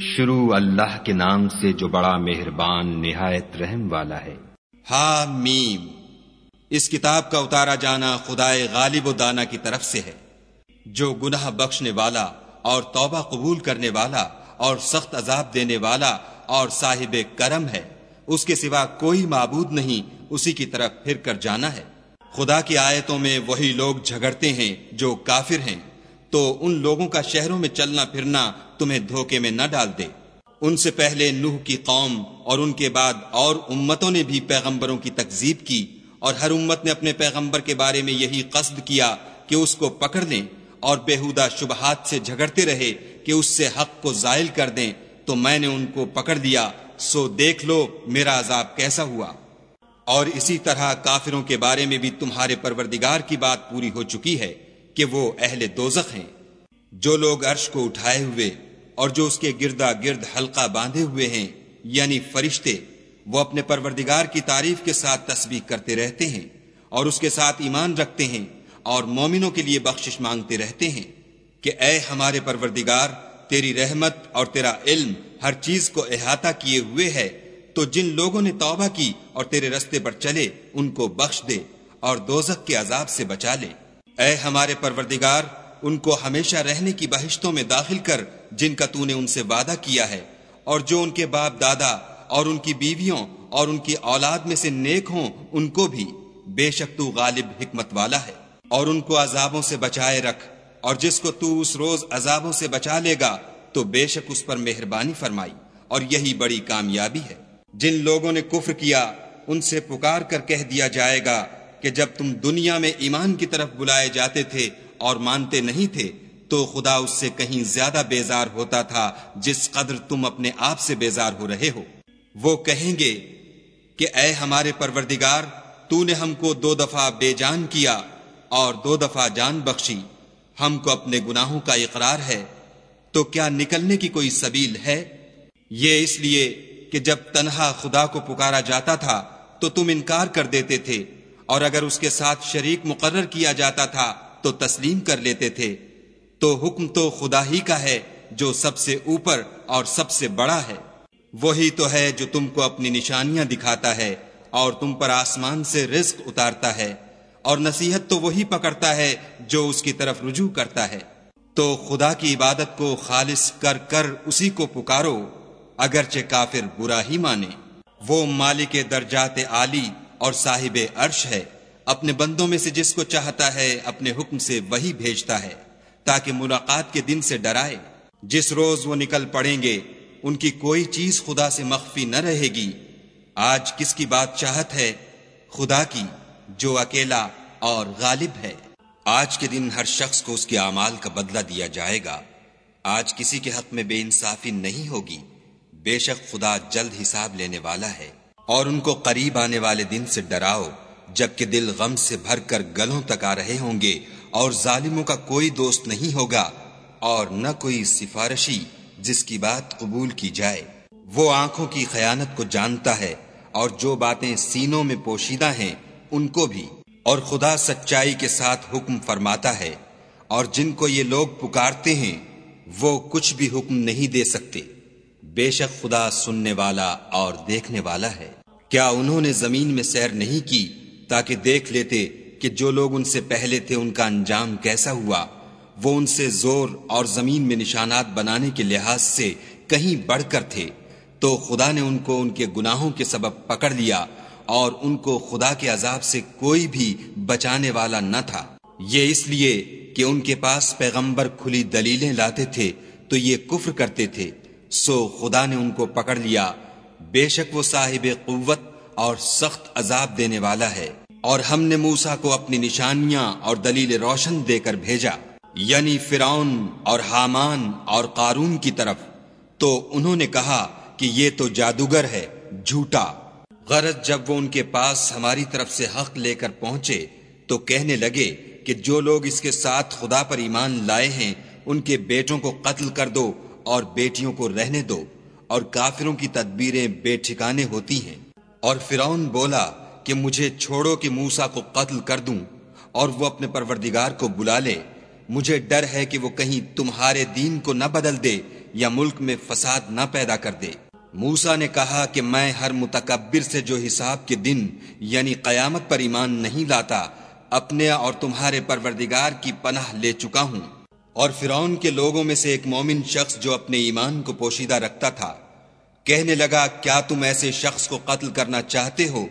شروع اللہ کے نام سے جو بڑا مہربان نہایت رحم والا ہے۔ ہا میم، اس کتاب کا اتارا جانا خدائے غالب و دانا کی طرف سے ہے۔ جو گناہ بخشنے والا اور توبہ قبول کرنے والا اور سخت عذاب دینے والا اور صاحب کرم ہے، اس کے سوا کوئی معبود نہیں، اسی کی طرف پھر کر جانا ہے۔ خدا کی آیتوں میں وہی لوگ جھگڑتے ہیں جو کافر ہیں۔ تو ان لوگوں کا شہروں میں چلنا پھرنا تمہیں دھوکے میں نہ ڈال دے۔ ان سے پہلے نوح کی قوم اور ان کے بعد اور امتوں نے بھی پیغمبروں کی تکزیب کی اور ہر امت نے اپنے پیغمبر کے بارے میں یہی قصد کیا کہ اس کو پکڑ لیں اور بےحدہ شبہات سے جھگڑتے رہے کہ اس سے حق کو زائل کر دیں۔ تو میں نے ان کو پکڑ دیا سو دیکھ لو میرا عذاب کیسا ہوا۔ اور اسی طرح کافروں کے بارے میں بھی تمہارے پروردگار کی بات پوری ہو چکی ہے۔ کہ وہ اہل دوزخ ہیں۔ جو لوگ عرش کو اٹھائے ہوئے اور جو اس کے گردا گرد حلقہ باندھے ہوئے ہیں یعنی فرشتے، وہ اپنے پروردگار کی تعریف کے ساتھ تسبیح کرتے رہتے ہیں اور اس کے ساتھ ایمان رکھتے ہیں اور مومنوں کے لیے بخشش مانگتے رہتے ہیں کہ اے ہمارے پروردگار، تیری رحمت اور تیرا علم ہر چیز کو احاطہ کیے ہوئے ہے، تو جن لوگوں نے توبہ کی اور تیرے رستے پر چلے، ان کو بخش دے اور دوزک کے عذاب سے بچا لے۔ اے ہمارے پروردگار، ان کو ہمیشہ رہنے کی بہشتوں میں داخل کر جن کا تو نے ان سے وعدہ کیا ہے، اور جو ان کے باپ دادا اور ان کی بیویوں اور ان کی اولاد میں سے نیک ہوں، ان کو بھی بے شک تو غالب حکمت والا ہے۔ اور ان کو عذابوں سے بچائے رکھ، اور جس کو تو اس روز عذابوں سے بچا لے گا، تو بے شک اس پر مہربانی فرمائی۔ اور یہی بڑی کامیابی ہے۔ جن لوگوں نے کفر کیا، ان سے پکار کر کہہ دیا جائے گا کہ جب تم دنیا میں ایمان کی طرف بلائے جاتے تھے اور مانتے نہیں تھے، تو خدا اس سے کہیں زیادہ بیزار ہوتا تھا جس قدر تم اپنے آپ سے بیزار ہو رہے ہو۔ وہ کہیں گے کہ اے ہمارے پروردگار، تو نے ہم کو دو دفعہ بے جان کیا اور دو دفعہ جان بخشی۔ ہم کو اپنے گناہوں کا اقرار ہے۔ تو کیا نکلنے کی کوئی سبیل ہے؟ یہ اس لیے کہ جب تنہا خدا کو پکارا جاتا تھا، تو تم انکار کر دیتے تھے۔ اور اگر اس کے ساتھ شریک مقرر کیا جاتا تھا، تو تسلیم کر لیتے تھے۔ تو حکم تو خدا ہی کا ہے، جو سب سے اوپر اور سب سے بڑا ہے۔ وہی تو ہے جو تم کو اپنی نشانیاں دکھاتا ہے اور تم پر آسمان سے رزق اتارتا ہے۔ اور نصیحت تو وہی پکڑتا ہے جو اس کی طرف رجوع کرتا ہے۔ تو خدا کی عبادت کو خالص کر کر اسی کو پکارو، اگرچہ کافر برا ہی مانے۔ وہ مالک درجات عالی اور صاحب عرش ہے، اپنے بندوں میں سے جس کو چاہتا ہے، اپنے حکم سے وہی بھیجتا ہے، تاکہ ملاقات کے دن سے ڈرائے۔ جس روز وہ نکل پڑیں گے، ان کی کوئی چیز خدا سے مخفی نہ رہے گی۔ آج کس کی بات چاہت ہے؟ خدا کی، جو اکیلا اور غالب ہے۔ آج کے دن ہر شخص کو اس کے اعمال کا بدلہ دیا جائے گا۔ آج کسی کے حق میں بے انصافی نہیں ہوگی۔ بے شک خدا جلد حساب لینے والا ہے۔ اور ان کو قریب آنے والے دن سے ڈراؤ، جبکہ دل غم سے بھر کر گلوں تک آ رہے ہوں گے اور ظالموں کا کوئی دوست نہیں ہوگا اور نہ کوئی سفارشی جس کی بات قبول کی جائے۔ وہ آنکھوں کی خیانت کو جانتا ہے اور جو باتیں سینوں میں پوشیدہ ہیں، ان کو بھی۔ اور خدا سچائی کے ساتھ حکم فرماتا ہے، اور جن کو یہ لوگ پکارتے ہیں، وہ کچھ بھی حکم نہیں دے سکتے۔ بے شک خدا سننے والا اور دیکھنے والا ہے۔ کیا انہوں نے زمین میں سیر نہیں کی تاکہ دیکھ لیتے کہ جو لوگ ان سے پہلے تھے ان کا انجام کیسا ہوا؟ وہ ان سے زور اور زمین میں نشانات بنانے کے لحاظ سے کہیں بڑھ کر تھے۔ تو خدا نے ان کو ان کے گناہوں کے سبب پکڑ لیا اور ان کو خدا کے عذاب سے کوئی بھی بچانے والا نہ تھا۔ یہ اس لیے کہ ان کے پاس پیغمبر کھلی دلیلیں لاتے تھے تو یہ کفر کرتے تھے۔ سو خدا نے ان کو پکڑ لیا بے شک وہ صاحب قوت اور سخت عذاب دینے والا ہے۔ اور ہم نے موسا کو اپنی نشانیاں اور دلیل روشن دے کر بھیجا۔ یعنی فرعون اور حامان اور قارون کی طرف۔ تو انہوں نے کہا کہ یہ تو جادوگر ہے، جھوٹا۔ غرض جب وہ ان کے پاس ہماری طرف سے حق لے کر پہنچے، تو کہنے لگے کہ جو لوگ اس کے ساتھ خدا پر ایمان لائے ہیں، ان کے بیٹوں کو قتل کر دو اور بیٹیوں کو رہنے دو۔ اور کافروں کی تدبیریں بے ٹھکانے ہوتی ہیں۔ اور فرعون بولا کہ مجھے چھوڑو کہ موسا کو قتل کر دوں اور وہ اپنے پروردگار کو بلا لے۔ مجھے ڈر ہے کہ وہ کہیں تمہارے دین کو نہ بدل دے یا ملک میں فساد نہ پیدا کر دے۔ موسا نے کہا کہ میں ہر متکبر سے جو حساب کے دن یعنی قیامت پر ایمان نہیں لاتا، اپنے اور تمہارے پروردگار کی پناہ لے چکا ہوں۔ اور فرعون کے لوگوں میں سے ایک مومن شخص جو اپنے ایمان کو پوشیدہ رکھتا تھا، کہنے لگا، کیا تم ایسے شخص کو قتل کرنا چاہتے ہو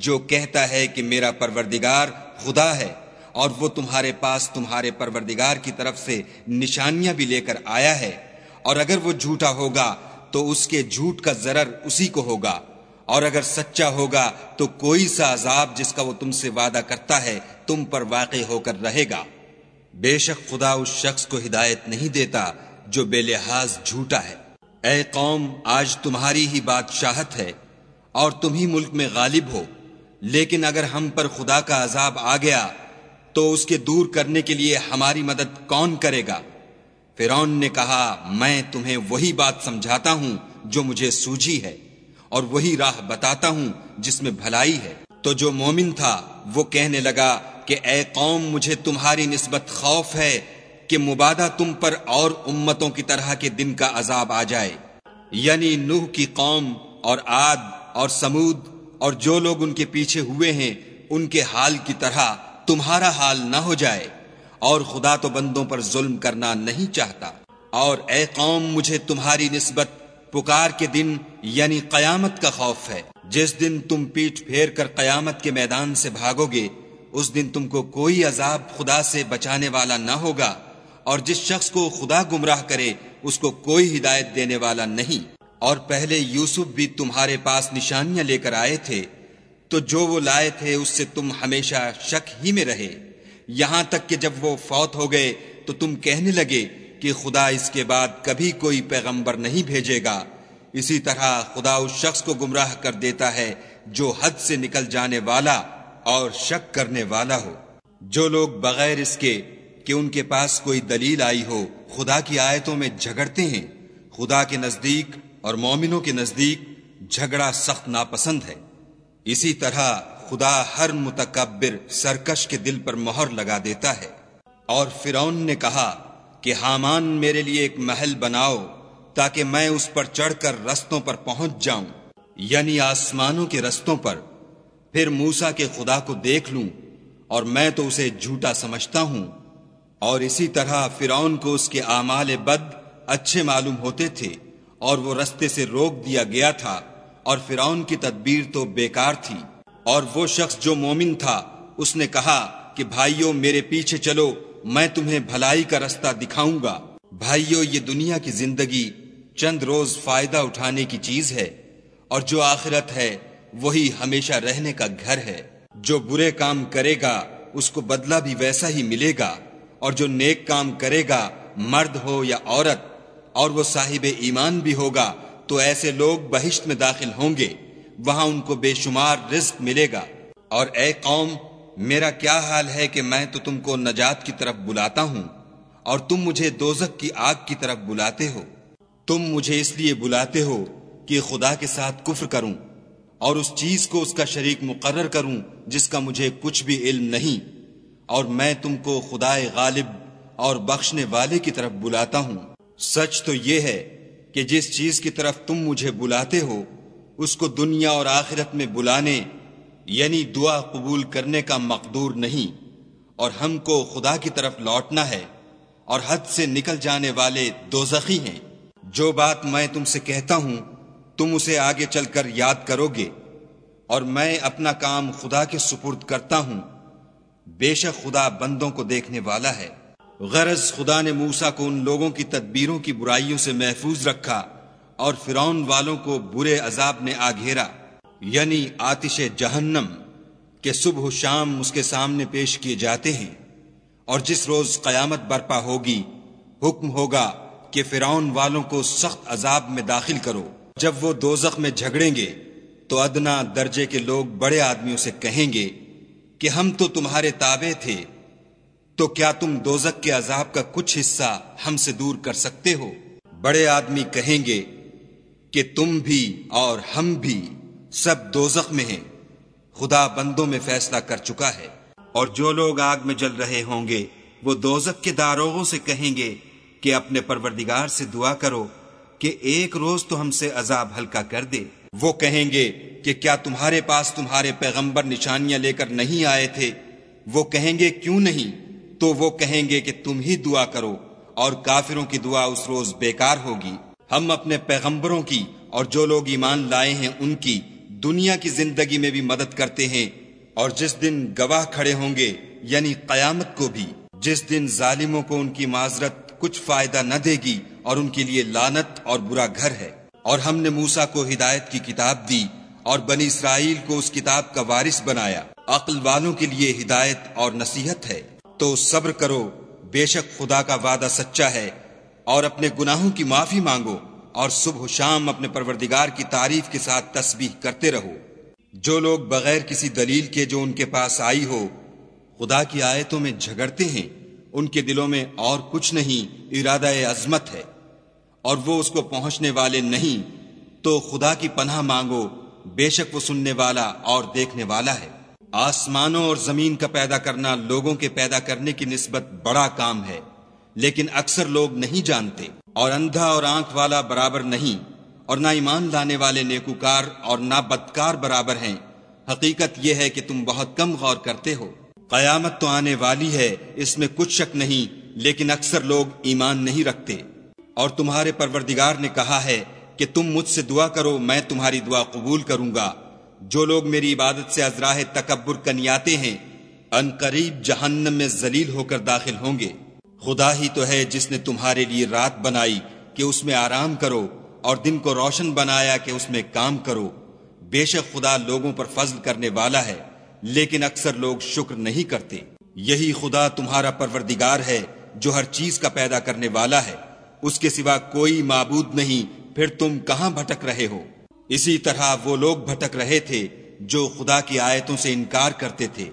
جو کہتا ہے کہ میرا پروردگار خدا ہے اور وہ تمہارے پاس تمہارے پروردگار کی طرف سے نشانیاں بھی لے کر آیا ہے؟ اور اگر وہ جھوٹا ہوگا تو اس کے جھوٹ کا ضرر اسی کو ہوگا، اور اگر سچا ہوگا تو کوئی سا عذاب جس کا وہ تم سے وعدہ کرتا ہے تم پر واقع ہو کر رہے گا۔ بے شک خدا اس شخص کو ہدایت نہیں دیتا جو بے لحاظ جھوٹا ہے۔ اے قوم، آج تمہاری ہی بادشاہت ہے اور تم ہی ملک میں غالب ہو۔ لیکن اگر ہم پر خدا کا عذاب آ گیا، تو اس کے دور کرنے کے لیے ہماری مدد کون کرے گا؟ فرون نے کہا، میں تمہیں وہی بات سمجھاتا ہوں جو مجھے سوجھی ہے اور وہی راہ بتاتا ہوں جس میں بھلائی ہے۔ تو جو مومن تھا، وہ کہنے لگا کہ اے قوم، مجھے تمہاری نسبت خوف ہے کہ مبادہ تم پر اور امتوں کی طرح کے دن کا عذاب آ جائے۔ یعنی نوح کی قوم اور آد اور سمود اور جو لوگ ان کے پیچھے ہوئے ہیں، ان کے حال کی طرح تمہارا حال نہ ہو جائے اور خدا تو بندوں پر ظلم کرنا نہیں چاہتا۔ اور اے قوم، مجھے تمہاری نسبت پکار کے دن یعنی قیامت کا خوف ہے۔ جس دن تم پیٹ پھیر کر قیامت کے میدان سے بھاگو گے اس دن تم کو کوئی عذاب خدا سے بچانے والا نہ ہوگا، اور جس شخص کو خدا گمراہ کرے، اس کو کوئی ہدایت دینے والا نہیں۔ اور پہلے یوسف بھی تمہارے پاس نشانیاں لے کر آئے تھے، تو جو وہ لائے تھے، اس سے تم ہمیشہ شک ہی میں رہے۔ یہاں تک کہ جب وہ فوت ہو گئے، تو تم کہنے لگے کہ خدا اس کے بعد کبھی کوئی پیغمبر نہیں بھیجے گا۔ اسی طرح خدا اس شخص کو گمراہ کر دیتا ہے جو حد سے نکل جانے والا اور شک کرنے والا ہو۔ جو لوگ بغیر اس کے کہ ان کے پاس کوئی دلیل آئی ہو، خدا کی آیتوں میں جھگڑتے ہیں۔ خدا کے نزدیک اور مومنوں کے نزدیک جھگڑا سخت ناپسند ہے۔ اسی طرح خدا ہر متکبر سرکش کے دل پر مہر لگا دیتا ہے۔ اور فرون نے کہا کہ حامان میرے لیے ایک محل بناؤ تاکہ میں اس پر چڑھ کر رستوں پر پہنچ جاؤں یعنی آسمانوں کے رستوں پر پھر موسا کے خدا کو دیکھ لوں اور میں تو اسے جھوٹا سمجھتا ہوں۔ اور اسی طرح فرعون کو اس کے اعمال بد اچھے معلوم ہوتے تھے اور وہ رستے سے روک دیا گیا تھا اور فرعون کی تدبیر تو بیکار تھی۔ اور وہ شخص جو مومن تھا، اس نے کہا کہ بھائیوں میرے پیچھے چلو، میں تمہیں بھلائی کا رستہ دکھاؤں گا۔ بھائیوں یہ دنیا کی زندگی چند روز فائدہ اٹھانے کی چیز ہے اور جو آخرت ہے وہی ہمیشہ رہنے کا گھر ہے۔ جو برے کام کرے گا، اس کو بدلہ بھی ویسا ہی ملے گا۔ اور جو نیک کام کرے گا، مرد ہو یا عورت، اور وہ صاحب ایمان بھی ہوگا، تو ایسے لوگ بہشت میں داخل ہوں گے۔ وہاں ان کو بے شمار رزق ملے گا۔ اور اے قوم، میرا کیا حال ہے کہ میں تو تم کو نجات کی طرف بلاتا ہوں، اور تم مجھے دوزک کی آگ کی طرف بلاتے ہو۔ تم مجھے اس لیے بلاتے ہو کہ خدا کے ساتھ کفر کروں۔ اور اس چیز کو اس کا شریک مقرر کروں جس کا مجھے کچھ بھی علم نہیں اور میں تم کو خدا غالب اور بخشنے والے کی طرف بلاتا ہوں۔ سچ تو یہ ہے کہ جس چیز کی طرف تم مجھے بلاتے ہو، اس کو دنیا اور آخرت میں بلانے یعنی دعا قبول کرنے کا مقدور نہیں۔ اور ہم کو خدا کی طرف لوٹنا ہے اور حد سے نکل جانے والے دو ہیں۔ جو بات میں تم سے کہتا ہوں تم اسے آگے چل کر یاد کرو گے اور میں اپنا کام خدا کے سپرد کرتا ہوں۔ بے شک خدا بندوں کو دیکھنے والا ہے۔ غرض خدا نے موسا کو ان لوگوں کی تدبیروں کی برائیوں سے محفوظ رکھا اور فرون والوں کو برے عذاب نے آگھیرا۔ یعنی آتش جہنم کہ صبح و شام اس کے سامنے پیش کیے جاتے ہیں اور جس روز قیامت برپا ہوگی، حکم ہوگا کہ فرعون والوں کو سخت عذاب میں داخل کرو۔ جب وہ دوزخ میں جھگڑیں گے تو ادنا درجے کے لوگ بڑے آدمیوں سے کہیں گے کہ ہم تو تمہارے تابع تھے، تو کیا تم دوزک کے عذاب کا کچھ حصہ ہم سے دور کر سکتے ہو؟ بڑے آدمی کہیں گے کہ تم بھی اور ہم بھی سب دوزخ میں ہیں۔ خدا بندوں میں فیصلہ کر چکا ہے۔ اور جو لوگ آگ میں جل رہے ہوں گے، وہ دوزک کے داروغوں سے کہیں گے کہ اپنے پروردگار سے دعا کرو۔ کہ ایک روز تو ہم سے عذاب ہلکا کر دے۔ وہ کہیں گے کہ کیا تمہارے پاس تمہارے پیغمبر نشانیاں لے کر نہیں آئے تھے؟ وہ کہیں گے کیوں نہیں؟ تو وہ کہیں گے کہ تم ہی دعا کرو اور کافروں کی دعا اس روز بیکار ہوگی۔ ہم اپنے پیغمبروں کی اور جو لوگ ایمان لائے ہیں ان کی دنیا کی زندگی میں بھی مدد کرتے ہیں اور جس دن گواہ کھڑے ہوں گے یعنی قیامت کو بھی، جس دن ظالموں کو ان کی معذرت کچھ فائدہ نہ دے گی اور ان کے لیے لانت اور برا گھر ہے۔ اور ہم نے موسا کو ہدایت کی کتاب دی اور بنی اسرائیل کو اس کتاب کا وارث بنایا۔ عقل والوں کے لیے ہدایت اور نصیحت ہے۔ تو صبر کرو، بے شک خدا کا وعدہ سچا ہے۔ اور اپنے گناہوں کی معافی مانگو اور صبح و شام اپنے پروردگار کی تعریف کے ساتھ تسبیح کرتے رہو۔ جو لوگ بغیر کسی دلیل کے جو ان کے پاس آئی ہو، خدا کی آیتوں میں جھگڑتے ہیں۔ ان کے دلوں میں اور کچھ نہیں، ارادہ عظمت ہے۔ اور وہ اس کو پہنچنے والے نہیں، تو خدا کی پناہ مانگو، بے شک وہ سننے والا اور دیکھنے والا ہے۔ آسمانوں اور زمین کا پیدا کرنا لوگوں کے پیدا کرنے کی نسبت بڑا کام ہے، لیکن اکثر لوگ نہیں جانتے۔ اور اندھا اور آنکھ والا برابر نہیں، اور نہ ایمان لانے والے نیکوکار اور نہ بدکار برابر ہیں۔ حقیقت یہ ہے کہ تم بہت کم غور کرتے ہو۔ قیامت تو آنے والی ہے، اس میں کچھ شک نہیں، لیکن اکثر لوگ ایمان نہیں رکھتے۔ اور تمہارے پروردگار نے کہا ہے کہ تم مجھ سے دعا کرو، میں تمہاری دعا قبول کروں گا۔ جو لوگ میری عبادت سے ازراہ تکبر کنیاتے ہیں، ان قریب جہنم میں ذلیل ہو کر داخل ہوں گے۔ خدا ہی تو ہے جس نے تمہارے لیے رات بنائی کہ اس میں آرام کرو، اور دن کو روشن بنایا کہ اس میں کام کرو۔ بے شک خدا لوگوں پر فضل کرنے والا ہے۔ لیکن اکثر لوگ شکر نہیں کرتے۔ یہی خدا تمہارا پروردگار ہے جو ہر چیز کا پیدا کرنے والا ہے۔ اس کے سوا کوئی معبود نہیں، پھر تم کہاں بھٹک رہے ہو؟ اسی طرح وہ لوگ بھٹک رہے تھے جو خدا کی آیتوں سے انکار کرتے تھے۔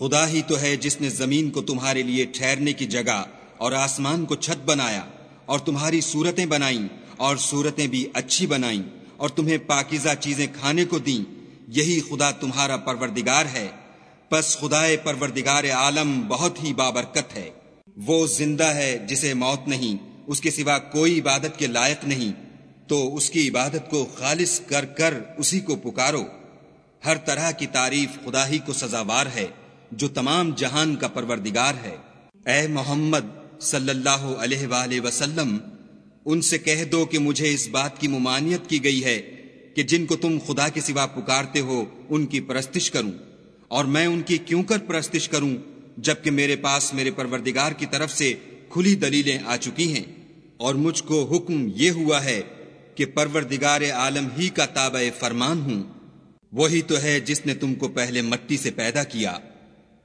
خدا ہی تو ہے جس نے زمین کو تمہارے لیے ٹھہرنے کی جگہ اور آسمان کو چھت بنایا اور تمہاری صورتیں بنائیں اور صورتیں بھی اچھی بنائیں اور تمہیں پاکیزہ چیزیں کھانے کو دیں، یہی خدا تمہارا پروردگار ہے۔ پس خدا پروردگار عالم بہت ہی بابرکت ہے۔ وہ زندہ ہے جسے موت نہیں، اس کے سوا کوئی عبادت کے لائق نہیں۔ تو اس کی عبادت کو خالص کر کر اسی کو پکارو۔ ہر طرح کی تعریف خدا ہی کو سزاوار ہے۔ جو تمام جہان کا پروردگار ہے۔ اے محمد صلی اللہ علیہ وآلہ وسلم، ان سے کہہ دو کہ مجھے اس بات کی ممانیت کی گئی ہے کہ جن کو تم خدا کے سوا پکارتے ہو، ان کی پرستش کروں۔ اور میں ان کی کیوں کر پرستش کروں، جبکہ میرے پاس میرے پروردگار کی طرف سے کھلی دلیلیں آ چکی ہیں۔ اور مجھ کو حکم یہ ہوا ہے کہ پروردگار عالم ہی کا تابع فرمان ہوں۔ وہی تو ہے جس نے تم کو پہلے مٹی سے پیدا کیا۔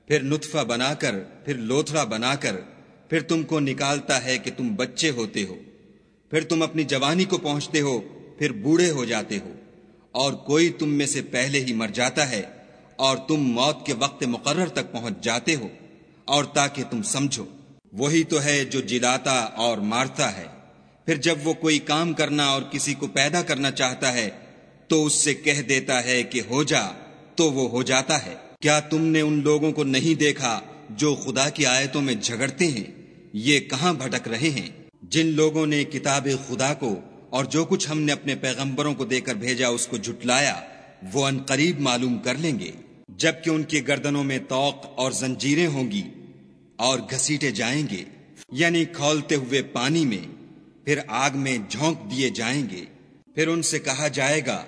پھر نطفہ بنا کر، پھر لوتھڑا بنا کر، پھر تم کو نکالتا ہے کہ تم بچے ہوتے ہو۔ پھر تم اپنی جوانی کو پہنچتے ہو، پھر بوڑھے ہو جاتے ہو۔ اور کوئی تم میں سے پہلے ہی مر جاتا ہے، اور تم موت کے وقت مقرر تک پہنچ جاتے ہو۔ اور تاکہ تم سمجھو، وہی تو ہے جو جلاتا اور مارتا ہے۔ پھر جب وہ کوئی کام کرنا اور کسی کو پیدا کرنا چاہتا ہے، تو اس سے کہہ دیتا ہے کہ ہو جا، تو وہ ہو جاتا ہے۔ کیا تم نے ان لوگوں کو نہیں دیکھا جو خدا کی آیتوں میں جھگڑتے ہیں؟ یہ کہاں بھٹک رہے ہیں؟ جن لوگوں نے کتاب خدا کو اور جو کچھ ہم نے اپنے پیغمبروں کو دے کر بھیجا اس کو جھٹلایا، وہ ان قریب معلوم کر لیں گے۔ جبکہ ان کی گردنوں میں توق اور زنجیریں ہوں گی اور گھسیٹے جائیں گے یعنی کھولتے ہوئے پانی میں، پھر آگ میں جھونک دیے جائیں گے۔ پھر ان سے کہا جائے گا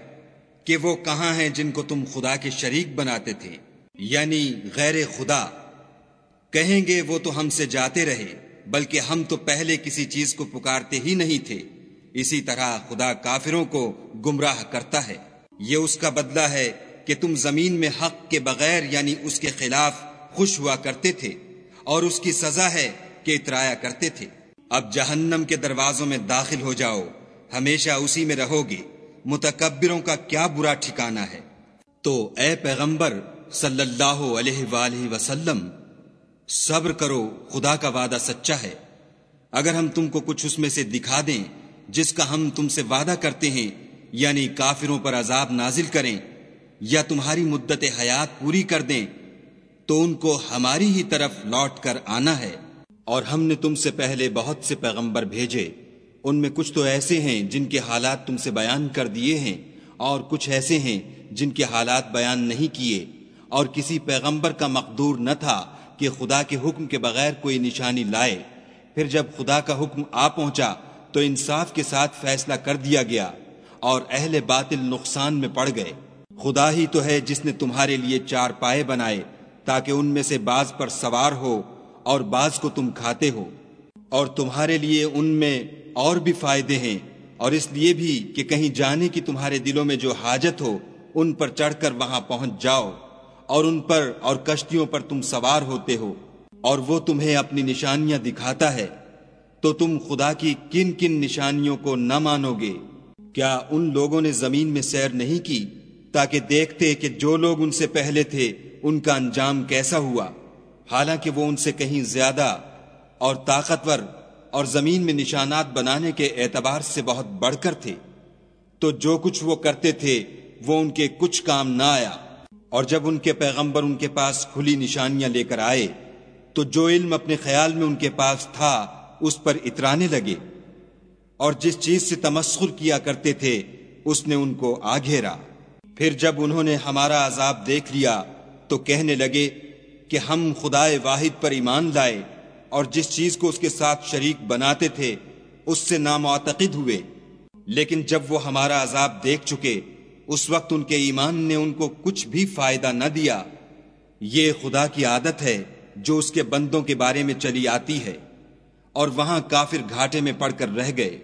کہ وہ کہاں ہیں جن کو تم خدا کے شریک بناتے تھے؟ یعنی غیر خدا۔ کہیں گے وہ تو ہم سے جاتے رہے، بلکہ ہم تو پہلے کسی چیز کو پکارتے ہی نہیں تھے۔ اسی طرح خدا کافروں کو گمراہ کرتا ہے۔ یہ اس کا بدلہ ہے کہ تم زمین میں حق کے بغیر یعنی اس کے خلاف خوش ہوا کرتے تھے، اور اس کی سزا ہے کہ اترایا کرتے تھے۔ اب جہنم کے دروازوں میں داخل ہو جاؤ، ہمیشہ اسی میں رہو گے۔ متکبروں کا کیا برا ٹھکانہ ہے۔ تو اے پیغمبر صلی اللہ علیہ وآلہ وسلم، صبر کرو، خدا کا وعدہ سچا ہے۔ اگر ہم تم کو کچھ اس میں سے دکھا دیں، جس کا ہم تم سے وعدہ کرتے ہیں یعنی کافروں پر عذاب نازل کریں، یا تمہاری مدت حیات پوری کر دیں، تو ان کو ہماری ہی طرف لوٹ کر آنا ہے۔ اور ہم نے تم سے پہلے بہت سے پیغمبر بھیجے، ان میں کچھ تو ایسے ہیں جن کے حالات تم سے بیان کر دیے ہیں، اور کچھ ایسے ہیں جن کے حالات بیان نہیں کیے۔ اور کسی پیغمبر کا مقدور نہ تھا کہ خدا کے حکم کے بغیر کوئی نشانی لائے۔ پھر جب خدا کا حکم آ پہنچا تو انصاف کے ساتھ فیصلہ کر دیا گیا اور اہل باطل نقصان میں پڑ گئے۔ خدا ہی تو ہے جس نے تمہارے لیے چار پائے بنائے تاکہ ان میں سے بعض پر سوار ہو اور بعض کو تم کھاتے ہو۔ اور تمہارے لیے ان میں اور بھی فائدے ہیں اور اس لیے بھی کہ کہیں جانے کی تمہارے دلوں میں جو حاجت ہو، ان پر چڑھ کر وہاں پہنچ جاؤ۔ اور ان پر اور کشتیوں پر تم سوار ہوتے ہو، اور وہ تمہیں اپنی نشانیاں دکھاتا ہے۔ تو تم خدا کی کن کن نشانیوں کو نہ مانو گے۔ کیا ان لوگوں نے زمین میں سیر نہیں کی تاکہ دیکھتے کہ جو لوگ ان سے پہلے تھے، ان کا انجام کیسا ہوا؟ حالانکہ وہ ان سے کہیں زیادہ اور طاقتور اور زمین میں نشانات بنانے کے اعتبار سے بہت بڑھ کر تھے۔ تو جو کچھ وہ کرتے تھے، وہ ان کے کچھ کام نہ آیا۔ اور جب ان کے پیغمبر ان کے پاس کھلی نشانیاں لے کر آئے، تو جو علم اپنے خیال میں ان کے پاس تھا، اس پر اترانے لگے۔ اور جس چیز سے تمسخر کیا کرتے تھے، اس نے ان کو آ گھیرا۔ پھر جب انہوں نے ہمارا عذاب دیکھ لیا، تو کہنے لگے کہ ہم خدا واحد پر ایمان لائے اور جس چیز کو اس کے ساتھ شریک بناتے تھے، اس سے نامعتقد ہوئے۔ لیکن جب وہ ہمارا عذاب دیکھ چکے اس وقت ان کے ایمان نے ان کو کچھ بھی فائدہ نہ دیا۔ یہ خدا کی عادت ہے جو اس کے بندوں کے بارے میں چلی آتی ہے اور وہاں کافر گھاٹے میں پڑ کر رہ گئے۔